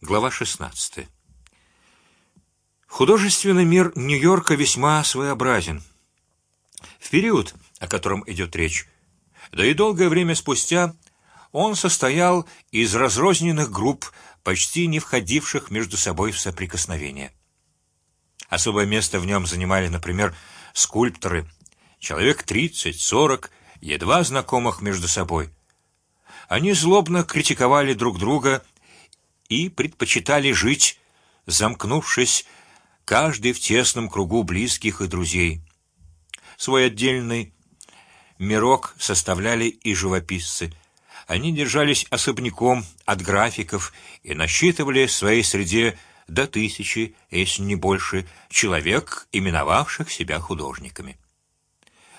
Глава 16. Художественный мир Нью-Йорка весьма своеобразен. В период, о котором идет речь, да и долгое время спустя, он состоял из разрозненных групп, почти не входивших между собой в соприкосновение. Особое место в нем занимали, например, скульпторы, человек тридцать-сорок, едва знакомых между собой. Они злобно критиковали друг друга и предпочитали жить, замкнувшись, каждый в тесном кругу близких и друзей. Свой отдельный мирок составляли и живописцы. Они держались особняком от графиков и насчитывали в своей среде до тысячи, если не больше, человек, именовавших себя художниками.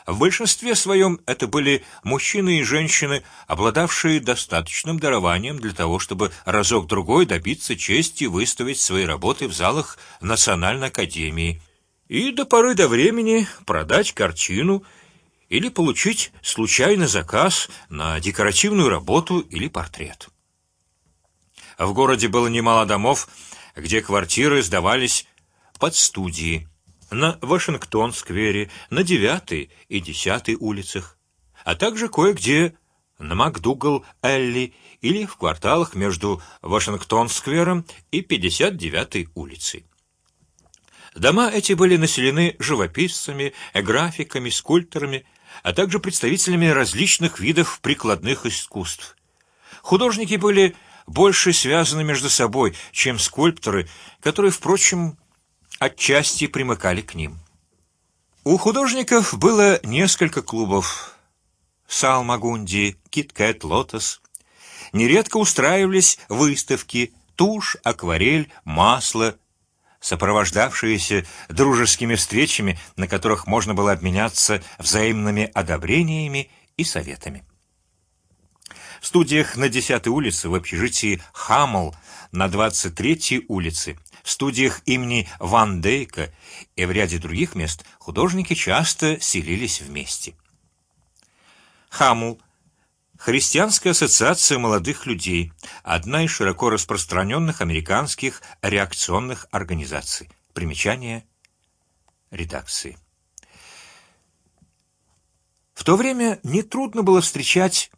В большинстве своем это были мужчины и женщины, обладавшие достаточным дарованием для того, чтобы разок другой добиться чести выставить свои работы в залах Национальной академии и до поры до времени продать картину или получить случайный заказ на декоративную работу или портрет. В городе было немало домов, где квартиры сдавались под студии на Вашингтон-сквере, на девятой и десятой улицах, а также кое-где на Макдугал-Элли или в кварталах между Вашингтон-сквером и 59-й улицей. Дома эти были населены живописцами, графиками, скульпторами, а также представителями различных видов прикладных искусств. Художники были больше связаны между собой, чем скульпторы, которые, впрочем, отчасти примыкали к ним. У художников было несколько клубов: Салмагунди, Киткэт, Лотос. Нередко устраивались выставки: тушь, акварель, масло, сопровождавшиеся дружескими встречами, на которых можно было обменяться взаимными одобрениями и советами. В студиях на 10 улице, в общежитии Хаммел на 23 улице студиях имени Ван Дейка и в ряде других мест художники часто селились вместе. Хамул Христианская ассоциация молодых людей, одна из широко распространенных американских реакционных организаций. Примечание редакции. В то время не трудно было встречать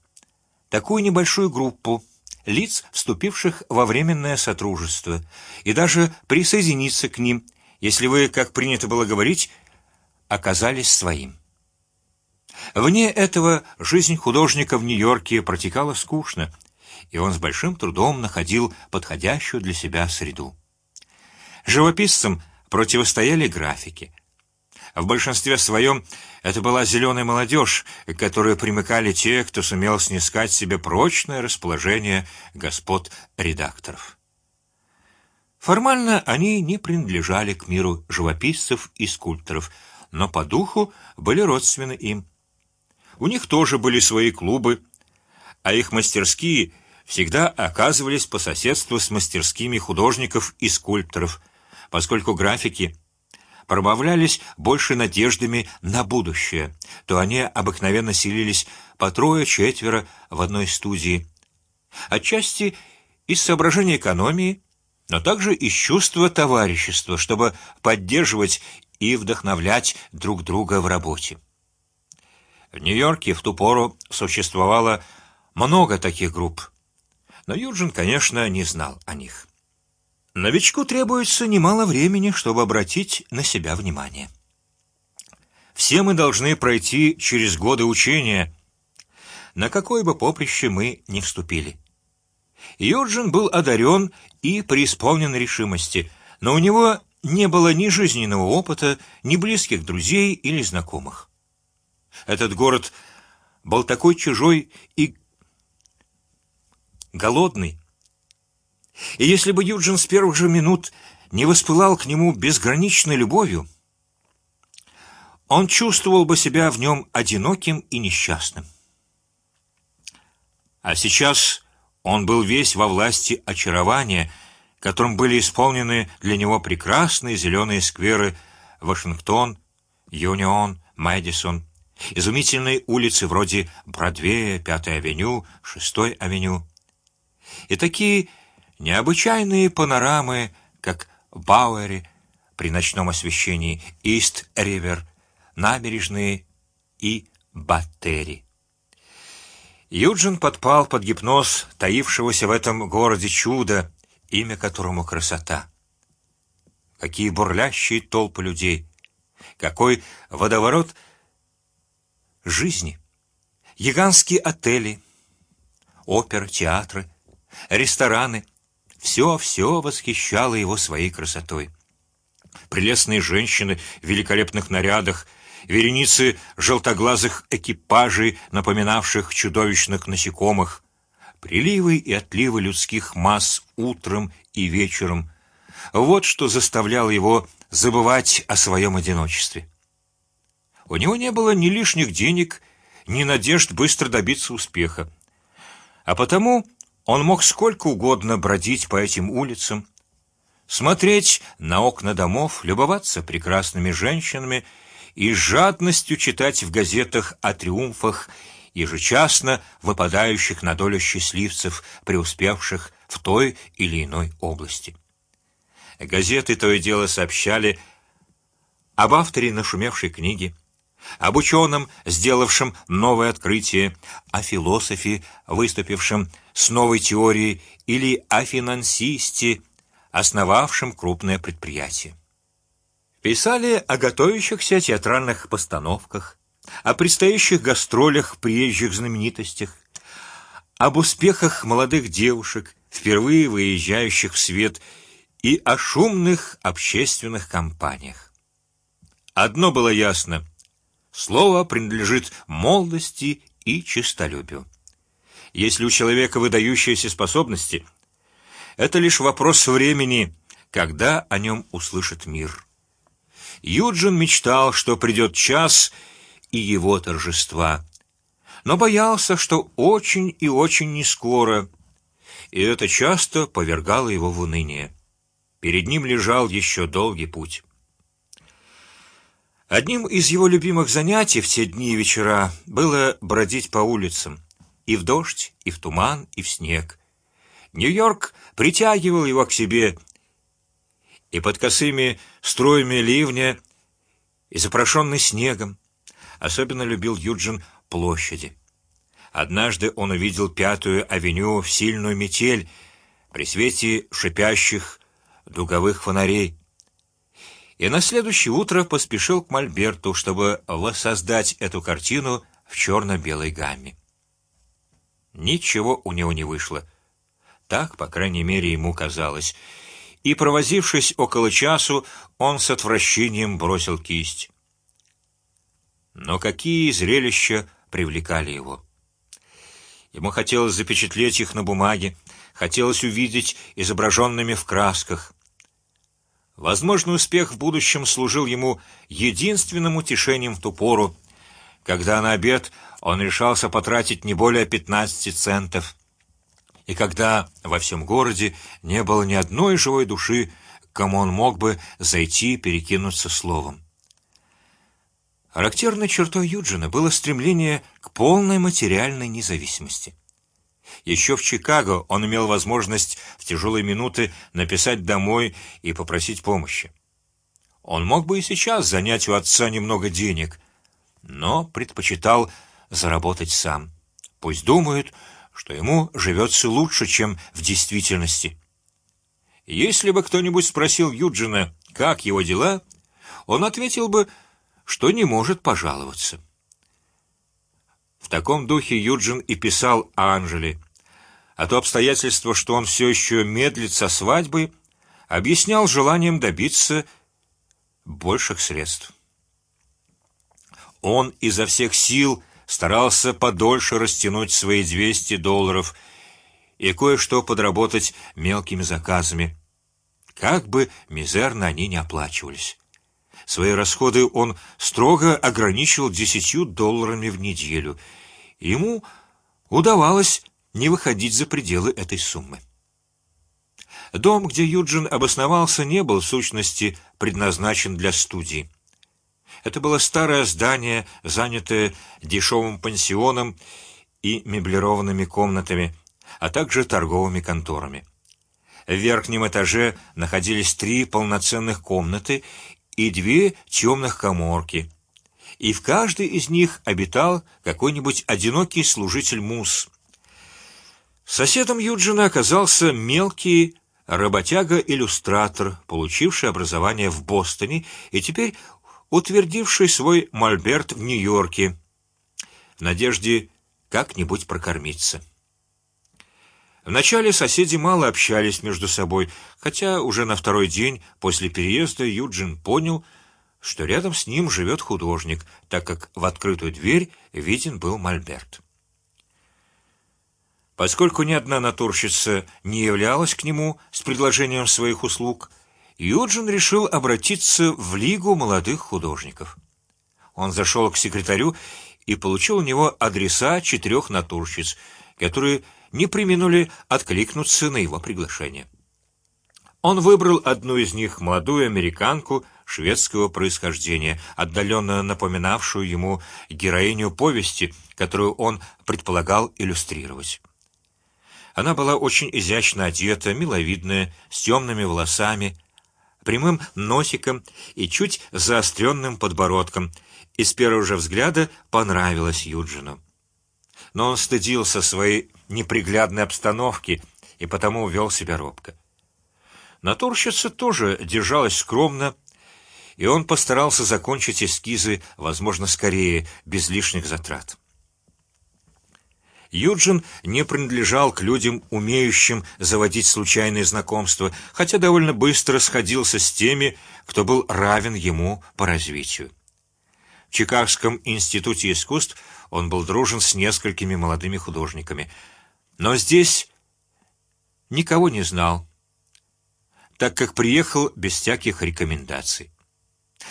такую небольшую группу лиц, вступивших во временное сотрудничество, и даже присоединиться к ним, если вы, как принято было говорить, оказались своим. Вне этого жизнь художника в Нью-Йорке протекала скучно, и он с большим трудом находил подходящую для себя среду. Живописцам противостояли графики. В большинстве своем это была зеленая молодежь, к которой примыкали те, кто сумел снискать себе прочное расположение господ редакторов. Формально они не принадлежали к миру живописцев и скульпторов, но по духу были родственны им. У них тоже были свои клубы, а их мастерские всегда оказывались по соседству с мастерскими художников и скульпторов, поскольку графики пробавлялись больше надеждами на будущее, то они обыкновенно селились по трое-четверо в одной студии, отчасти из соображений экономии, но также из чувства товарищества, чтобы поддерживать и вдохновлять друг друга в работе. В Нью-Йорке в ту пору существовало много таких групп, но Юджин, конечно, не знал о них. Новичку требуется немало времени, чтобы обратить на себя внимание. Все мы должны пройти через годы учения, на какое бы поприще мы ни вступили. Юджин был одарен и преисполнен решимости, но у него не было ни жизненного опыта, ни близких друзей или знакомых. Этот город был такой чужой и голодный, и если бы Юджин с первых же минут не воспылал к нему безграничной любовью, он чувствовал бы себя в нем одиноким и несчастным. А сейчас он был весь во власти очарования, которым были исполнены для него прекрасные зеленые скверы Вашингтон, Юнион, Мэдисон, изумительные улицы вроде Бродвея, Пятой авеню, Шестой авеню, и такие необычайные панорамы, как Бауэри при ночном освещении, Ист-Ривер, набережные и Баттери. Юджин подпал под гипноз таившегося в этом городе чуда, имя которому красота. Какие бурлящие толпы людей, какой водоворот жизни, гигантские отели, оперы, театры, рестораны, все, все восхищало его своей красотой. Прелестные женщины в великолепных нарядах вереницы желтоглазых экипажей, напоминавших чудовищных насекомых, приливы и отливы людских масс утром и вечером. Вот что заставляло его забывать о своем одиночестве. У него не было ни лишних денег, ни надежд быстро добиться успеха, а потому он мог сколько угодно бродить по этим улицам, смотреть на окна домов, любоваться прекрасными женщинами и жадностью читать в газетах о триумфах ежечасно выпадающих на долю счастливцев, преуспевших в той или иной области. Газеты то и дело сообщали об авторе нашумевшей книги, об ученом, сделавшем новое открытие, о философе, выступившем с новой теорией, или о финансисте, основавшем крупное предприятие. Писали о готовящихся театральных постановках, о предстоящих гастролях приезжих знаменитостях, об успехах молодых девушек, впервые выезжающих в свет, и о шумных общественных кампаниях. Одно было ясно: слово принадлежит молодости и честолюбию. Если у человека выдающиеся способности, это лишь вопрос времени, когда о нем услышит мир. Юджин мечтал, что придет час и его торжества, но боялся, что очень и очень не скоро, и это часто повергало его в уныние. Перед ним лежал еще долгий путь. Одним из его любимых занятий в те дни и вечера было бродить по улицам, и в дождь, и в туман, и в снег. Нью-Йорк притягивал его к себе и под косыми струями ливня, и запрошенный снегом. Особенно любил Юджин площади. Однажды он увидел Пятую авеню в сильную метель при свете шипящих дуговых фонарей. И на следующее утро поспешил к Мольберту, чтобы воссоздать эту картину в черно-белой гамме. Ничего у него не вышло. Так, по крайней мере, ему казалось и, провозившись около часу, он с отвращением бросил кисть. Но какие зрелища привлекали его! Ему хотелось запечатлеть их на бумаге, хотелось увидеть изображенными в красках. Возможный успех в будущем служил ему единственным утешением в ту пору, когда на обед он решался потратить не более пятнадцати центов и когда во всем городе не было ни одной живой души, кому он мог бы зайти перекинуться словом. Характерной чертой Юджина было стремление к полной материальной независимости. Еще в Чикаго он имел возможность в тяжелые минуты написать домой и попросить помощи. Он мог бы и сейчас занять у отца немного денег, но предпочитал заработать сам. Пусть думают, что ему живется лучше, чем в действительности. Если бы кто-нибудь спросил Юджина, как его дела, он ответил бы, что не может пожаловаться. Таком духе Юджин и писал Анжели, а то обстоятельство, что он все еще медлит со свадьбой, объяснял желанием добиться больших средств. Он изо всех сил старался подольше растянуть свои двести долларов и кое-что подработать мелкими заказами, как бы мизерно они не оплачивались. Свои расходы он строго ограничивал десятью долларами в неделю. Ему удавалось не выходить за пределы этой суммы. Дом, где Юджин обосновался, не был в сущности предназначен для студии. Это было старое здание, занятое дешевым пансионом и меблированными комнатами, а также торговыми конторами. В верхнем этаже находились три полноценных комнаты и две темных коморки, и в каждой из них обитал какой-нибудь одинокий служитель мус. Соседом Юджина оказался мелкий работяга-иллюстратор, получивший образование в Бостоне и теперь утвердивший свой мольберт в Нью-Йорке, в надежде как-нибудь прокормиться. Вначале соседи мало общались между собой, хотя уже на второй день после переезда Юджин понял, что рядом с ним живет художник, так как в открытую дверь виден был мольберт. Поскольку ни одна натурщица не являлась к нему с предложением своих услуг, Юджин решил обратиться в лигу молодых художников. Он зашел к секретарю и получил у него адреса четырех натурщиц, которые не применули откликнуться на его приглашение. Он выбрал одну из них, молодую американку шведского происхождения, отдаленно напоминавшую ему героиню повести, которую он предполагал иллюстрировать. Она была очень изящно одета, миловидная, с темными волосами, прямым носиком и чуть заостренным подбородком, и с первого же взгляда понравилась Юджину. Но он стыдился своей неприглядной обстановки и потому вел себя робко. Натурщица тоже держалась скромно, и он постарался закончить эскизы, возможно, скорее, без лишних затрат. Юджин не принадлежал к людям, умеющим заводить случайные знакомства, хотя довольно быстро сходился с теми, кто был равен ему по развитию. В Чикагском институте искусств он был дружен с несколькими молодыми художниками, но здесь никого не знал, так как приехал без всяких рекомендаций.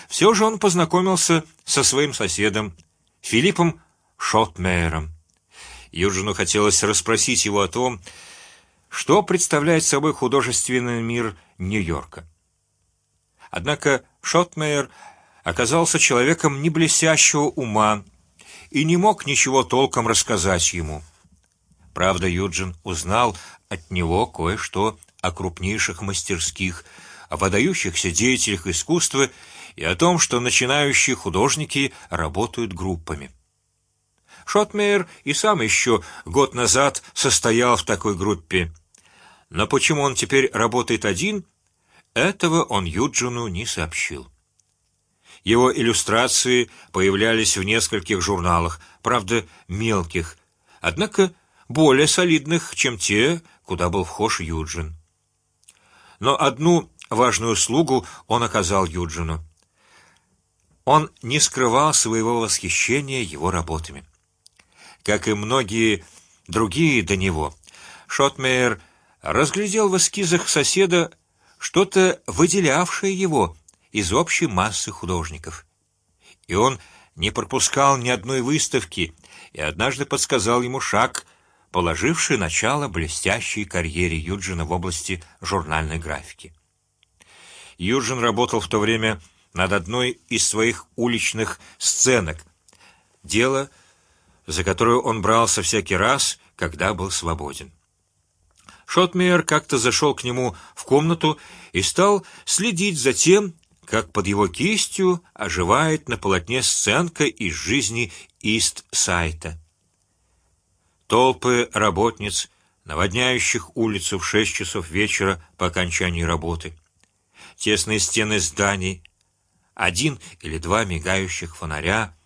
Все же он познакомился со своим соседом Филиппом Шотмейером. Юджину хотелось расспросить его о том, что представляет собой художественный мир Нью-Йорка. Однако Шотмейер оказался человеком не блестящего ума и не мог ничего толком рассказать ему. Правда, Юджин узнал от него кое-что о крупнейших мастерских, о выдающихся деятелях искусства и о том, что начинающие художники работают группами. Шотмейер и сам еще год назад состоял в такой группе, но почему он теперь работает один, этого он Юджину не сообщил. Его иллюстрации появлялись в нескольких журналах, правда мелких, однако более солидных, чем те, куда был вхож Юджин. Но одну важную услугу он оказал Юджину. Он не скрывал своего восхищения его работами как и многие другие до него. Шотмейер разглядел в эскизах соседа что-то выделявшее его из общей массы художников, и он не пропускал ни одной выставки, и однажды подсказал ему шаг, положивший начало блестящей карьере Юджина в области журнальной графики. Юджин работал в то время над одной из своих уличных сценок. Дело за которую он брался всякий раз, когда был свободен. Шотмейер как-то зашел к нему в комнату и стал следить за тем, как под его кистью оживает на полотне сценка из жизни Ист-Сайта. Толпы работниц, наводняющих улицу в шесть часов вечера по окончании работы, тесные стены зданий, один или два мигающих фонаря,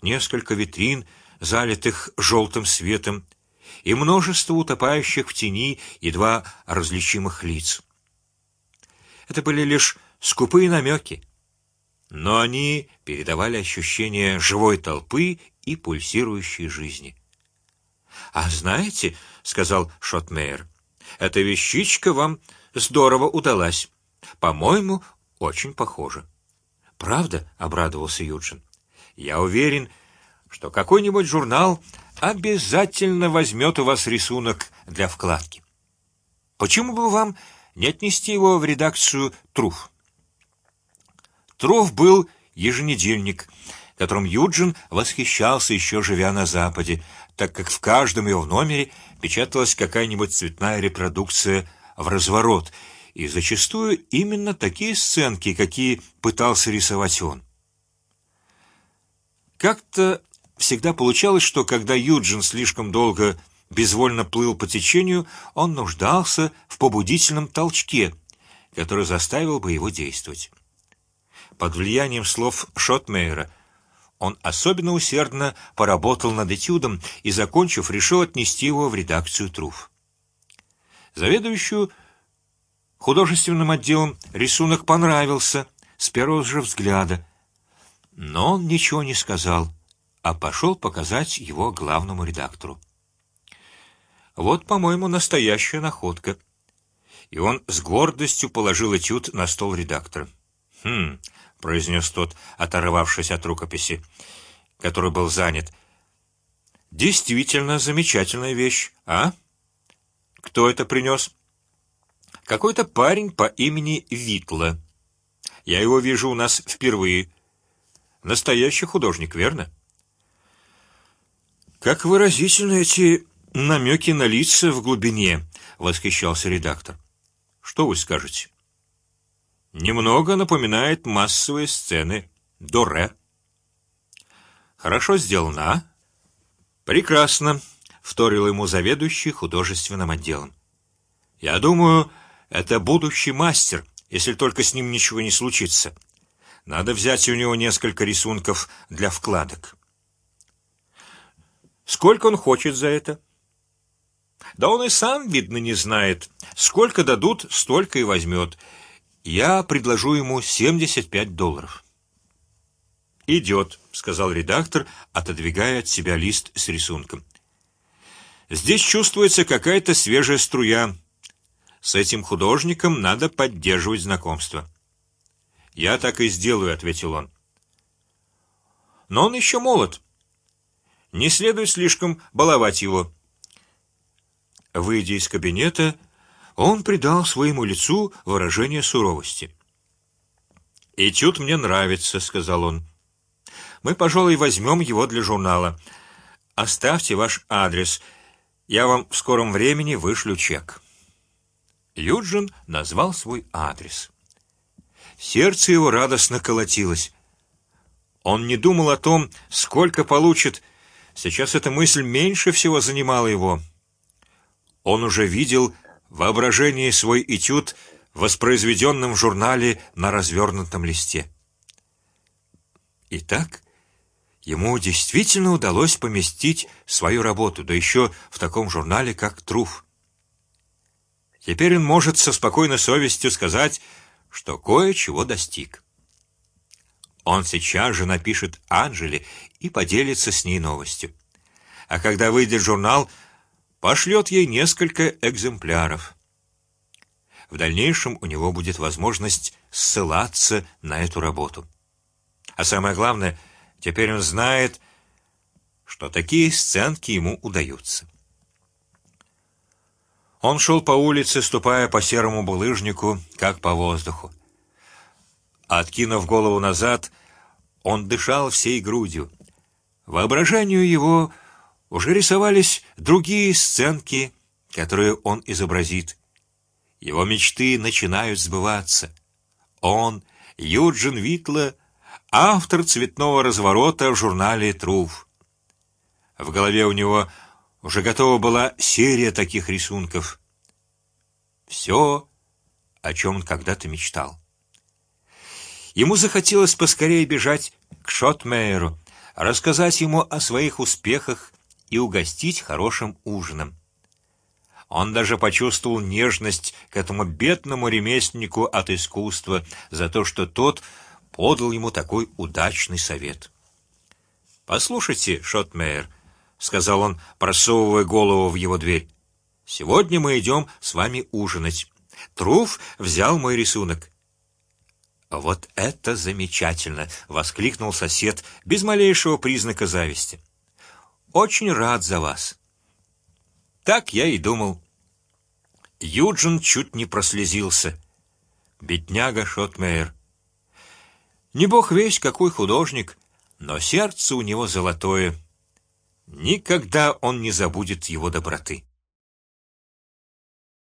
несколько витрин залитых желтым светом, и множество утопающих в тени едва различимых лиц. Это были лишь скупые намеки, но они передавали ощущение живой толпы и пульсирующей жизни. А знаете, сказал Шотмейер, эта вещичка вам здорово удалась. По-моему, очень похоже. Правда? обрадовался Юджин. Я уверен, что какой-нибудь журнал обязательно возьмет у вас рисунок для вкладки. Почему бы вам не отнести его в редакцию Труф? Труф был еженедельник, которым Юджин восхищался еще живя на Западе, так как в каждом его номере печаталась какая-нибудь цветная репродукция в разворот, и зачастую именно такие сценки, какие пытался рисовать он. Как-то всегда получалось, что когда Юджин слишком долго безвольно плыл по течению, он нуждался в побудительном толчке, который заставил бы его действовать. Под влиянием слов Шотмейера он особенно усердно поработал над этюдом и, закончив, решил отнести его в редакцию Труф. Заведующую художественным отделом рисунок понравился с первого же взгляда, но он ничего не сказал, а пошел показать его главному редактору. Вот, по-моему, настоящая находка. И он с гордостью положил этюд на стол редактора. Хм, произнес тот, оторвавшись от рукописи, который был занят. Действительно замечательная вещь, а? Кто это принес? Какой-то парень по имени Витла. Я его вижу у нас впервые. Настоящий художник, верно? Как выразительны эти намеки на лица в глубине, восхищался редактор. Что вы скажете? Немного напоминает массовые сцены Доре. Хорошо сделано, а? Прекрасно, вторил ему заведующий художественным отделом. Я думаю, это будущий мастер, если только с ним ничего не случится. Надо взять у него несколько рисунков для вкладок. Сколько он хочет за это? Да он и сам видно не знает. Сколько дадут, столько и возьмет. Я предложу ему семьдесят пять долларов. Идет, сказал редактор, отодвигая от себя лист с рисунком. Здесь чувствуется какая-то свежая струя. С этим художником надо поддерживать знакомство. Я так и сделаю, ответил он. Но он еще молод. Не следует слишком баловать его. Выйдя из кабинета, он придал своему лицу выражение суровости. Этюд мне нравится, сказал он. Мы, пожалуй, возьмем его для журнала. Оставьте ваш адрес, я вам в скором времени вышлю чек. Юджин назвал свой адрес. Сердце его радостно колотилось. Он не думал о том, сколько получит. Сейчас эта мысль меньше всего занимала его. Он уже видел воображении свой этюд, воспроизведенным в журнале на развернутом листе. Итак, ему действительно удалось поместить свою работу, да еще в таком журнале, как Труф. Теперь он может со спокойной совестью сказать, что кое-чего достиг. Он сейчас же напишет Анжели и поделится с ней новостью. А когда выйдет журнал, пошлет ей несколько экземпляров. В дальнейшем у него будет возможность ссылаться на эту работу. А самое главное, теперь он знает, что такие сценки ему удаются. Он шел по улице, ступая по серому булыжнику, как по воздуху. Откинув голову назад, он дышал всей грудью. Воображению его уже рисовались другие сценки, которые он изобразит. Его мечты начинают сбываться. Он, Юджин Витла, автор цветного разворота в журнале Труф. В голове у него уже готова была серия таких рисунков. Все, о чем он когда-то мечтал. Ему захотелось поскорее бежать к Шотмейеру, рассказать ему о своих успехах и угостить хорошим ужином. Он даже почувствовал нежность к этому бедному ремесленнику от искусства за то, что тот подал ему такой удачный совет. Послушайте, Шотмейер, сказал он, просовывая голову в его дверь. Сегодня мы идем с вами ужинать. Труф взял мой рисунок. Вот это замечательно! воскликнул сосед без малейшего признака зависти. Очень рад за вас. Так я и думал. Юджин чуть не прослезился. Бедняга Шотмейер. Не бог весь какой художник, но сердце у него золотое. Никогда он не забудет его доброты.